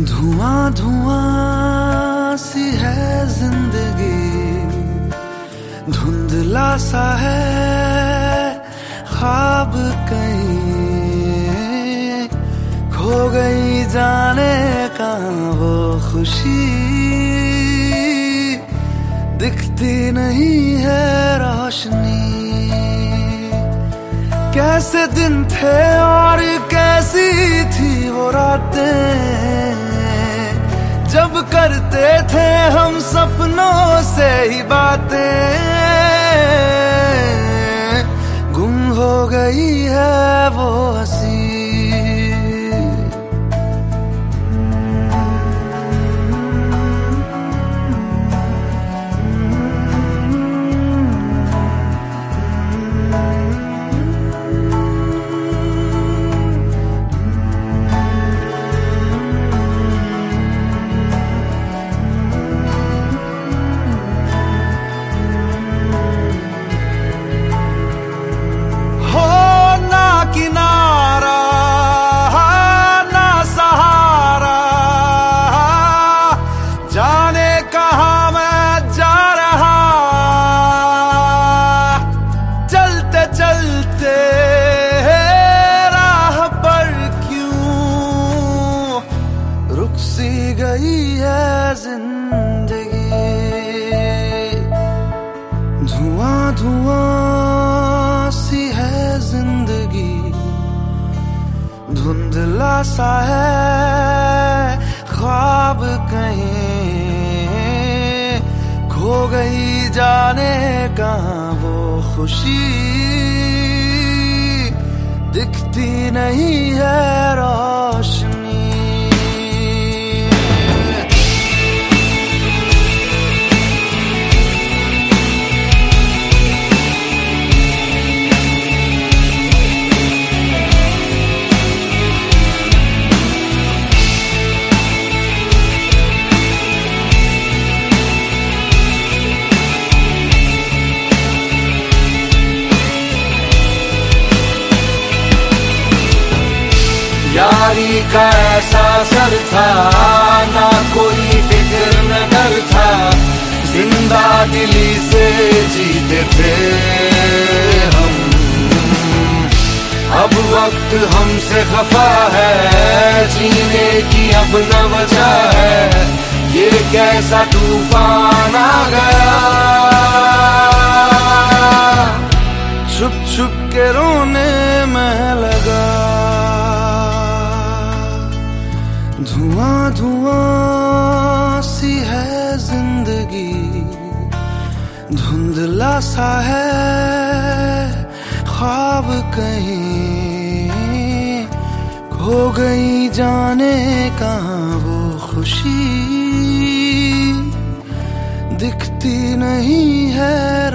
धुआँ धुआँ सी है ज़िंदगी। धुंधला सा है ख्वाब कहीं। खो गई जाने का वो खुशी। दिखती नहीं है रोशनी। कैसे दिन थे और कैसी थी? से ही बातें गुम हो गई है वो। ज़िंदगी। धुआँ धुआँ सी है ज़िंदगी। धुंधला सा है ख्वाब कहीं। खो गई जाने का वो खुशी। दिखती नहीं है रोशनी यारी का ऐसा सर था, ना कोई फ़िक्र, न डर था। ज़िंदा दिली से जीते थे हम। अब वक्त हमसे खफा है, जीने की अब न वजह है। ये कैसा तूफ़ान आ गया? छुप छुप के रोने में लगा। धुआँ धुआँ सी है ज़िंदगी। धुंधला सा है ख्वाब कहीं। खो गई जाने कहाँ वो खुशी। दिखती नहीं है